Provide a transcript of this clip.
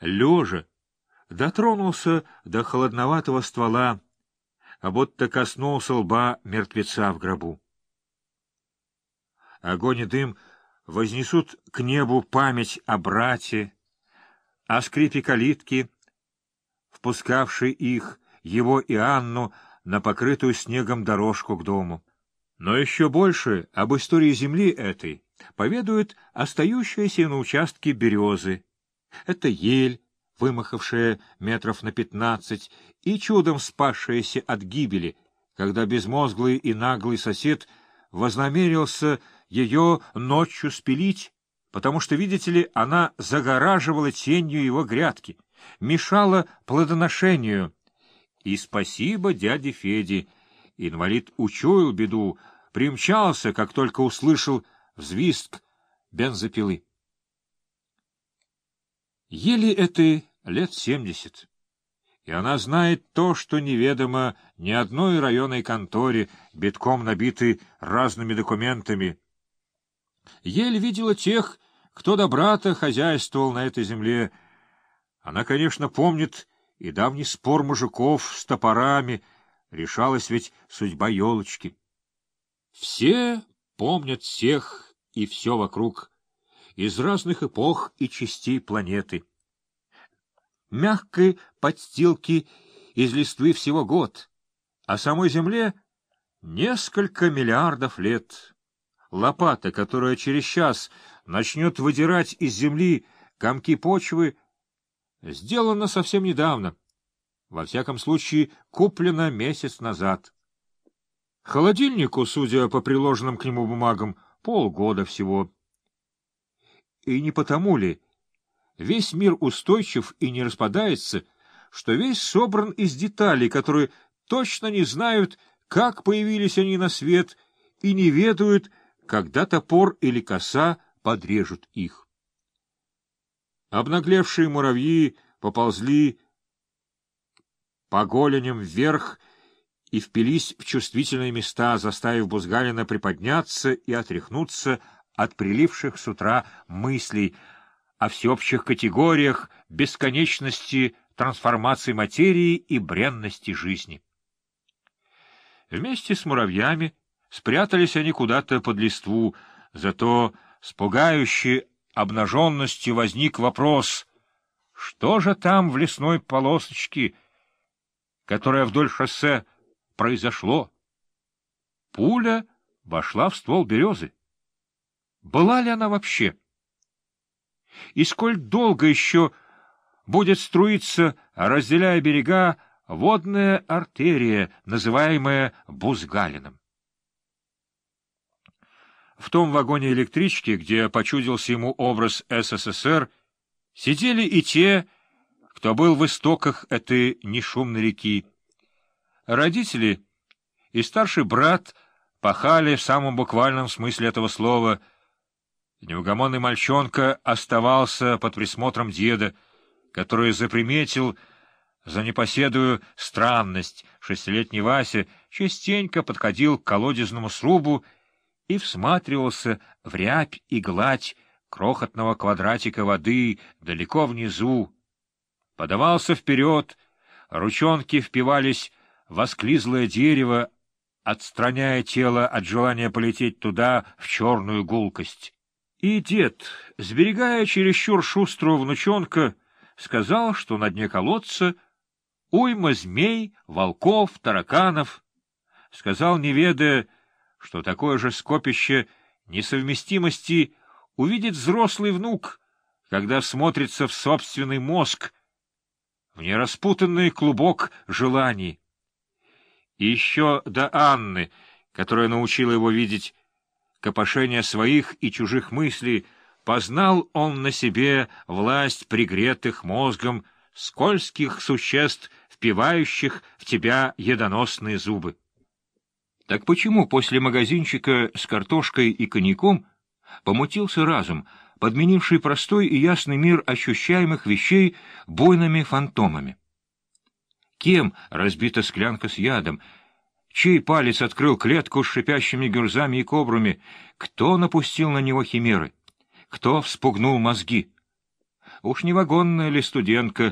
лежа, дотронулся до холодноватого ствола, а будто коснулся лба мертвеца в гробу. Огонь и дым вознесут к небу память о брате, о скрипе калитки, впускавшей их, его и Анну, на покрытую снегом дорожку к дому. Но еще больше об истории земли этой поведают остающиеся на участке березы. Это ель, вымахавшая метров на пятнадцать и чудом спасшаяся от гибели, когда безмозглый и наглый сосед вознамерился ее ночью спилить, потому что, видите ли, она загораживала тенью его грядки, мешала плодоношению. И спасибо дяде Феде. Инвалид учуял беду, примчался, как только услышал взвизг бензопилы. Еле это лет семьдесят, и она знает то, что неведомо ни одной районной конторе, битком набитой разными документами. Еле видела тех, кто до брата хозяйствовал на этой земле. Она, конечно, помнит и давний спор мужиков с топорами, решалась ведь судьба елочки. Все помнят всех и все вокруг, из разных эпох и частей планеты. Мягкой подстилки из листвы всего год, а самой Земле несколько миллиардов лет. Лопата, которая через час начнет выдирать из земли комки почвы, сделана совсем недавно. Во всяком случае, куплена месяц назад. Холодильнику, судя по приложенным к нему бумагам, полгода всего. И не потому ли весь мир устойчив и не распадается, что весь собран из деталей, которые точно не знают, как появились они на свет, и не ведают, когда топор или коса подрежут их. Обнаглевшие муравьи поползли по голеням вверх и впились в чувствительные места, заставив Бузгалина приподняться и отряхнуться от приливших с утра мыслей о всеобщих категориях бесконечности трансформации материи и бренности жизни. Вместе с муравьями спрятались они куда-то под листву, зато с пугающей обнаженностью возник вопрос, что же там в лесной полосочке, которая вдоль шоссе произошло? Пуля вошла в ствол березы. Была ли она вообще? И сколь долго еще будет струиться, разделяя берега, водная артерия, называемая Бузгалином? В том вагоне электрички, где почудился ему образ СССР, сидели и те, кто был в истоках этой нешумной реки. Родители и старший брат пахали в самом буквальном смысле этого слова. Неугомонный мальчонка оставался под присмотром деда, который заприметил за непоседую странность. Шестилетний Вася частенько подходил к колодезному срубу и всматривался в рябь и гладь крохотного квадратика воды далеко внизу. Подавался вперед, ручонки впивались в осклизлое дерево, отстраняя тело от желания полететь туда в черную гулкость. И дед, сберегая чересчур шустрого внучонка, сказал, что на дне колодца уйма змей, волков, тараканов. Сказал, не ведая, что такое же скопище несовместимости увидит взрослый внук, когда смотрится в собственный мозг, в нераспутанный клубок желаний. И еще до Анны, которая научила его видеть копошение своих и чужих мыслей, познал он на себе власть пригретых мозгом скользких существ, впивающих в тебя ядоносные зубы. Так почему после магазинчика с картошкой и коньяком помутился разум, подменивший простой и ясный мир ощущаемых вещей бойными фантомами? Кем разбита склянка с ядом? Чей палец открыл клетку с шипящими гюрзами и кобрами? Кто напустил на него химеры? Кто вспугнул мозги? Уж не вагонная ли студентка,